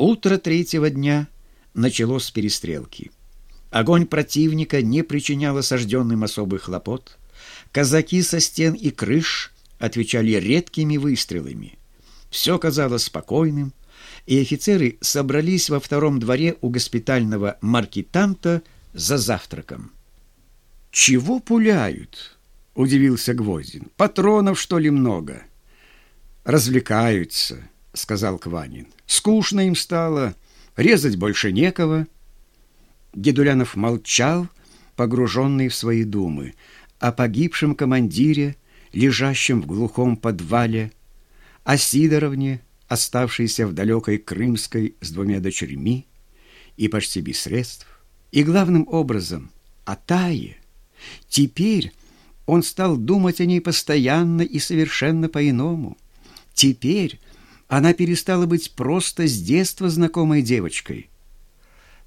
Утро третьего дня началось с перестрелки. Огонь противника не причинял осажденным особых хлопот. Казаки со стен и крыш отвечали редкими выстрелами. Все казалось спокойным, и офицеры собрались во втором дворе у госпитального маркетанта за завтраком. «Чего пуляют?» — удивился Гвоздин. «Патронов, что ли, много?» «Развлекаются», — сказал Кванин. «Скучно им стало, резать больше некого». Дедулянов молчал, погруженный в свои думы, о погибшем командире, лежащем в глухом подвале, о Сидоровне, оставшейся в далекой Крымской с двумя дочерьми и почти без средств, и главным образом о Тае. Теперь он стал думать о ней постоянно и совершенно по-иному. Теперь она перестала быть просто с детства знакомой девочкой.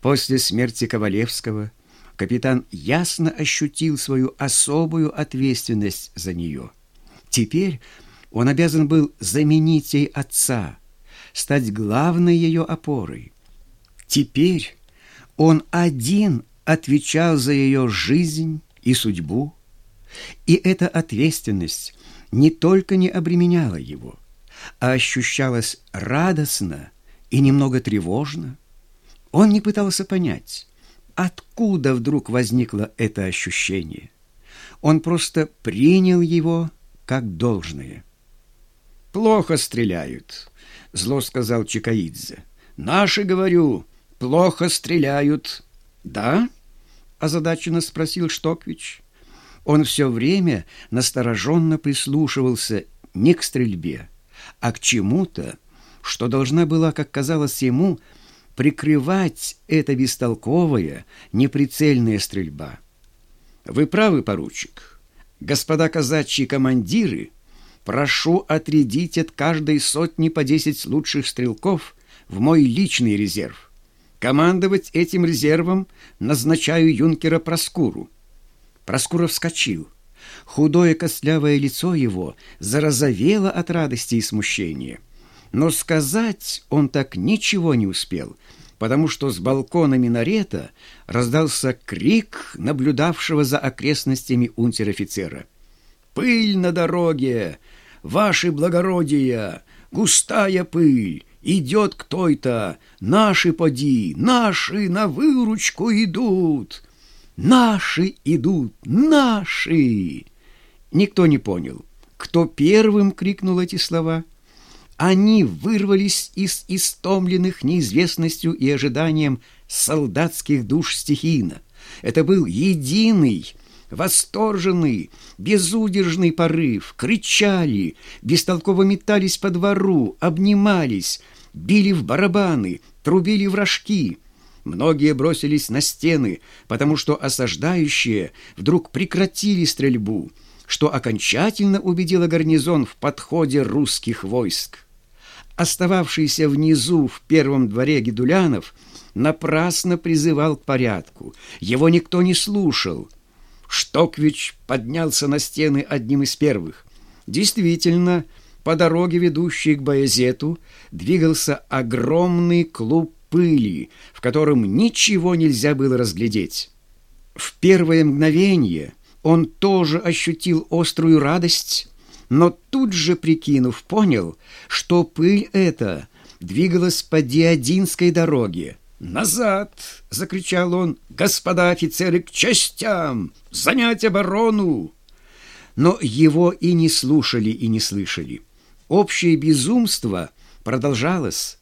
После смерти Ковалевского капитан ясно ощутил свою особую ответственность за нее. Теперь он обязан был заменить ей отца, стать главной ее опорой. Теперь он один отвечал за ее жизнь и судьбу, и эта ответственность не только не обременяла его – а ощущалось радостно и немного тревожно. Он не пытался понять, откуда вдруг возникло это ощущение. Он просто принял его как должное. «Плохо стреляют», — зло сказал Чикаидзе. «Наши, говорю, плохо стреляют». «Да?» — озадаченно спросил Штоквич. Он все время настороженно прислушивался не к стрельбе, а к чему-то, что должна была, как казалось ему, прикрывать эта бестолковая, неприцельная стрельба. Вы правы, поручик. Господа казачьи командиры, прошу отрядить от каждой сотни по десять лучших стрелков в мой личный резерв. Командовать этим резервом назначаю юнкера Проскуру. Проскуров вскочил – Худое костлявое лицо его зарозовело от радости и смущения. Но сказать он так ничего не успел, потому что с балкона минарета раздался крик наблюдавшего за окрестностями унтер-офицера. «Пыль на дороге! Ваши благородия! Густая пыль! Идет кто-то! Наши поди! Наши на выручку идут!» «Наши идут! Наши!» Никто не понял, кто первым крикнул эти слова. Они вырвались из истомленных неизвестностью и ожиданием солдатских душ стихийно. Это был единый, восторженный, безудержный порыв. Кричали, бестолково метались по двору, обнимались, били в барабаны, трубили в рожки — Многие бросились на стены, потому что осаждающие вдруг прекратили стрельбу, что окончательно убедило гарнизон в подходе русских войск. Остававшийся внизу в первом дворе Гедулянов напрасно призывал к порядку. Его никто не слушал. Штоквич поднялся на стены одним из первых. Действительно, по дороге, ведущей к Баязету, двигался огромный клуб пыли, в котором ничего нельзя было разглядеть. В первое мгновение он тоже ощутил острую радость, но тут же, прикинув, понял, что пыль эта двигалась по Диодинской дороге. «Назад!» — закричал он. «Господа офицеры, к частям! Занять оборону!» Но его и не слушали, и не слышали. Общее безумство продолжалось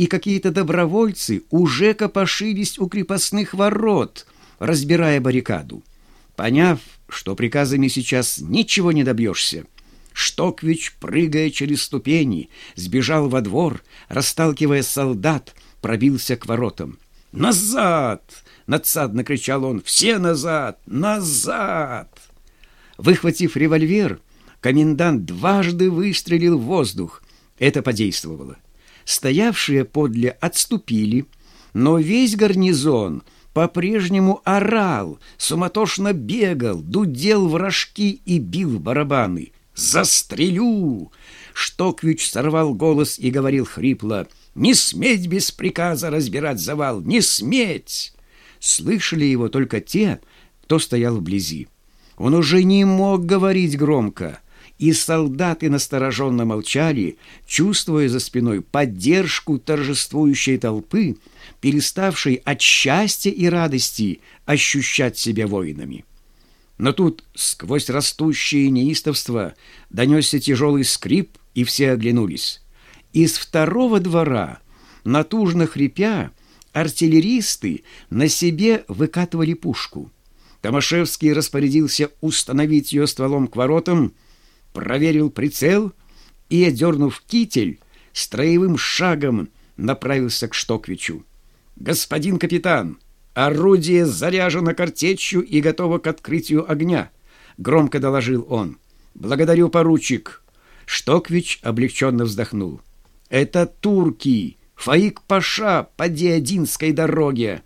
и какие-то добровольцы уже копошились у крепостных ворот, разбирая баррикаду. Поняв, что приказами сейчас ничего не добьешься, Штоквич, прыгая через ступени, сбежал во двор, расталкивая солдат, пробился к воротам. «Назад!» — надсадно кричал он. «Все назад! Назад!» Выхватив револьвер, комендант дважды выстрелил в воздух. Это подействовало. Стоявшие подле отступили, но весь гарнизон по-прежнему орал, суматошно бегал, дудел в рожки и бил в барабаны. «Застрелю!» Штоквич сорвал голос и говорил хрипло. Не сметь без приказа разбирать завал! Не сметь!» Слышали его только те, кто стоял вблизи. Он уже не мог говорить громко, и солдаты настороженно молчали, чувствуя за спиной поддержку торжествующей толпы, переставшей от счастья и радости ощущать себя воинами. Но тут сквозь растущее неистовство донесся тяжелый скрип, и все оглянулись. Из второго двора, натужно хрипя, артиллеристы на себе выкатывали пушку. Томашевский распорядился установить ее стволом к воротам, проверил прицел и, одернув китель, строевым шагом направился к Штоквичу. «Господин капитан, орудие заряжено картечью и готово к открытию огня», — громко доложил он. «Благодарю, поручик». Штоквич облегченно вздохнул. Это турки, Фаик-Паша по Диодинской дороге.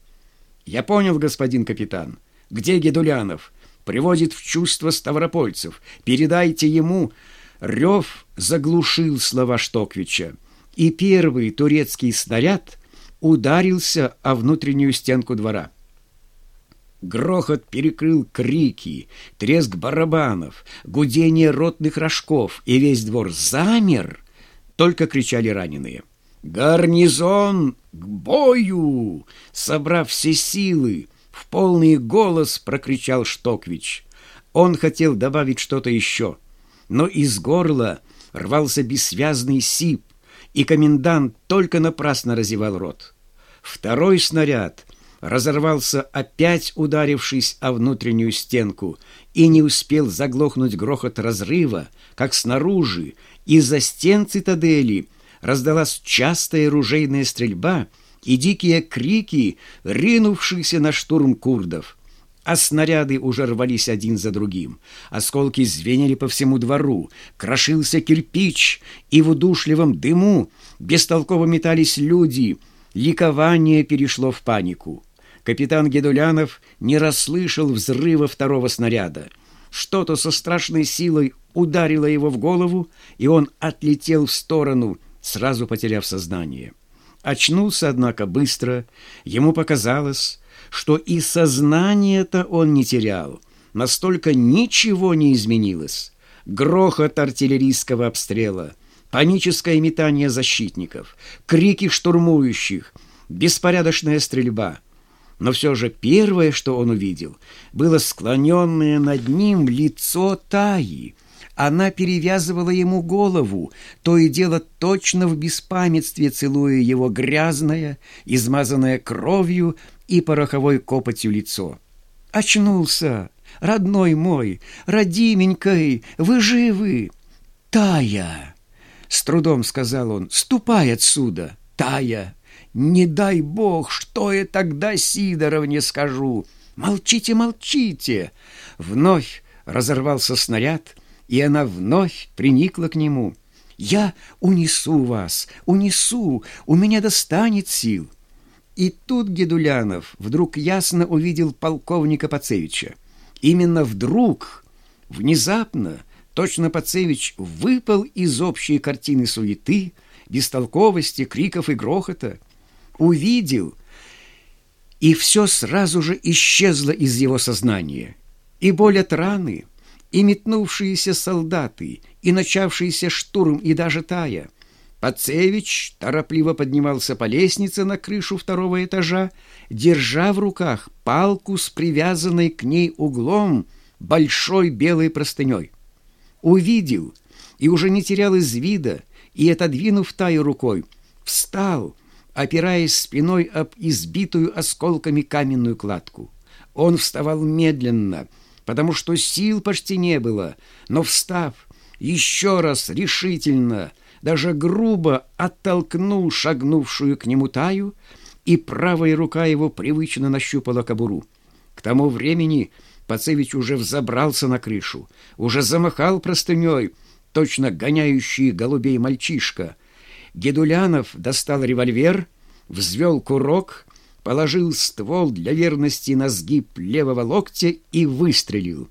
Я понял, господин капитан. Где Гедулянов? Приводит в чувство ставропольцев. Передайте ему... Рев заглушил слова Штоквича, и первый турецкий снаряд ударился о внутреннюю стенку двора. Грохот перекрыл крики, треск барабанов, гудение ротных рожков, и весь двор замер — только кричали раненые. «Гарнизон к бою!» Собрав все силы, полный голос прокричал Штоквич. Он хотел добавить что-то еще, но из горла рвался бессвязный сип, и комендант только напрасно разевал рот. Второй снаряд разорвался, опять ударившись о внутреннюю стенку, и не успел заглохнуть грохот разрыва, как снаружи из-за стен цитадели раздалась частая ружейная стрельба и дикие крики, ринувшиеся на штурм курдов. А снаряды уже рвались один за другим. Осколки звенели по всему двору, крошился кирпич, и в удушливом дыму бестолково метались люди. Ликование перешло в панику. Капитан Гедулянов не расслышал взрыва второго снаряда. Что-то со страшной силой ударило его в голову, и он отлетел в сторону, сразу потеряв сознание. Очнулся, однако, быстро. Ему показалось, что и сознание-то он не терял. Настолько ничего не изменилось. Грохот артиллерийского обстрела, паническое метание защитников, крики штурмующих, беспорядочная стрельба. Но все же первое, что он увидел, было склоненное над ним лицо Таи — она перевязывала ему голову, то и дело точно в беспамятстве целуя его грязное, измазанное кровью и пороховой копотью лицо. «Очнулся! Родной мой! Родименькой! Вы живы!» «Тая!» — с трудом сказал он. «Ступай отсюда! Тая! Не дай бог, что я тогда Сидоровне скажу! Молчите, молчите!» Вновь разорвался снаряд — и она вновь приникла к нему. «Я унесу вас, унесу, у меня достанет сил». И тут Гедулянов вдруг ясно увидел полковника Пацевича. Именно вдруг, внезапно, точно Пацевич выпал из общей картины суеты, бестолковости, криков и грохота. Увидел, и все сразу же исчезло из его сознания. И боль от раны — и метнувшиеся солдаты, и начавшийся штурм, и даже тая. Пацевич торопливо поднимался по лестнице на крышу второго этажа, держа в руках палку с привязанной к ней углом большой белой простыней. Увидел и уже не терял из вида, и, отодвинув таю рукой, встал, опираясь спиной об избитую осколками каменную кладку. Он вставал медленно — потому что сил почти не было, но, встав, еще раз решительно, даже грубо оттолкнул шагнувшую к нему таю, и правая рука его привычно нащупала кобуру. К тому времени Пацевич уже взобрался на крышу, уже замахал простыней, точно гоняющий голубей мальчишка. Гедулянов достал револьвер, взвел курок — положил ствол для верности на сгиб левого локтя и выстрелил.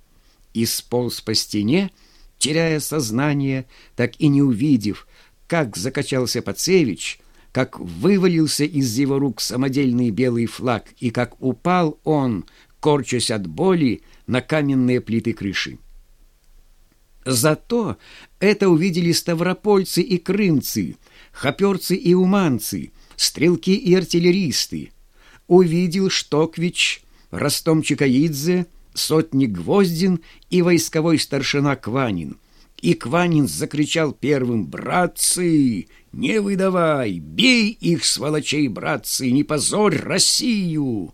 И сполз по стене, теряя сознание, так и не увидев, как закачался Пацевич, как вывалился из его рук самодельный белый флаг и как упал он, корчась от боли, на каменные плиты крыши. Зато это увидели ставропольцы и крымцы, хоперцы и уманцы, стрелки и артиллеристы. Увидел Штоквич, Ростом Чикаидзе, сотник Гвоздин и войсковой старшина Кванин. И Кванин закричал первым «Братцы, не выдавай! Бей их, сволочей, братцы! Не позорь Россию!»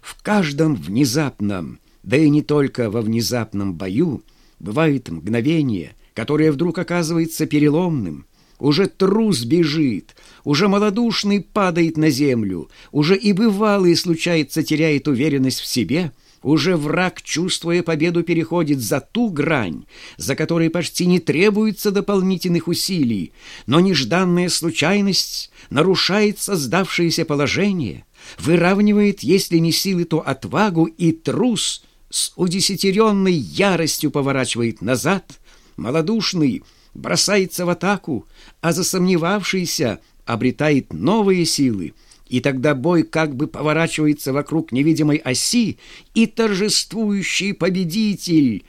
В каждом внезапном, да и не только во внезапном бою, бывает мгновение, которое вдруг оказывается переломным. Уже трус бежит, уже малодушный падает на землю, уже и бывалый, случается, теряет уверенность в себе — уже враг, чувствуя победу, переходит за ту грань, за которой почти не требуется дополнительных усилий, но нежданная случайность нарушает создавшееся положение, выравнивает, если не силы, то отвагу, и трус с удесятеренной яростью поворачивает назад, малодушный бросается в атаку, а засомневавшийся обретает новые силы, и тогда бой как бы поворачивается вокруг невидимой оси, и торжествующий победитель,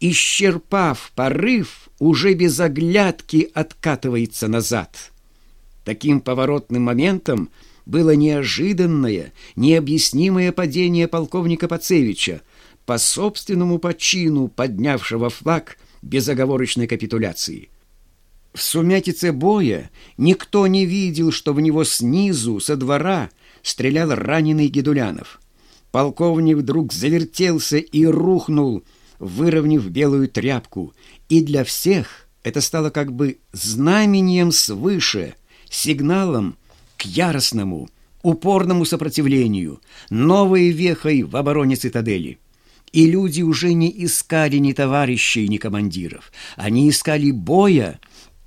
исчерпав порыв, уже без оглядки откатывается назад. Таким поворотным моментом было неожиданное, необъяснимое падение полковника Пацевича, по собственному почину поднявшего флаг безоговорочной капитуляции. В сумятице боя никто не видел, что в него снизу, со двора, стрелял раненый Гедулянов. Полковник вдруг завертелся и рухнул, выровняв белую тряпку, и для всех это стало как бы знамением свыше, сигналом к яростному, упорному сопротивлению, новой вехой в обороне цитадели. И люди уже не искали ни товарищей, ни командиров. Они искали боя,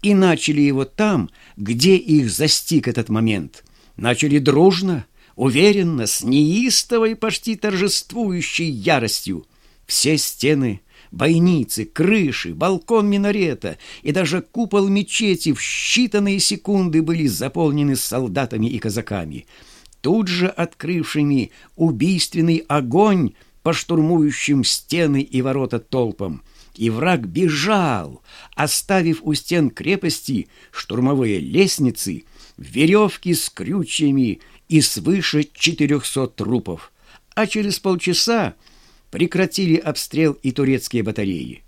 и начали его там, где их застиг этот момент. Начали дружно, уверенно, с неистовой, почти торжествующей яростью. Все стены, бойницы, крыши, балкон минарета и даже купол мечети в считанные секунды были заполнены солдатами и казаками, тут же открывшими убийственный огонь по штурмующим стены и ворота толпам — и враг бежал, оставив у стен крепости штурмовые лестницы, веревки с крючьями и свыше четырехсот трупов. А через полчаса прекратили обстрел и турецкие батареи.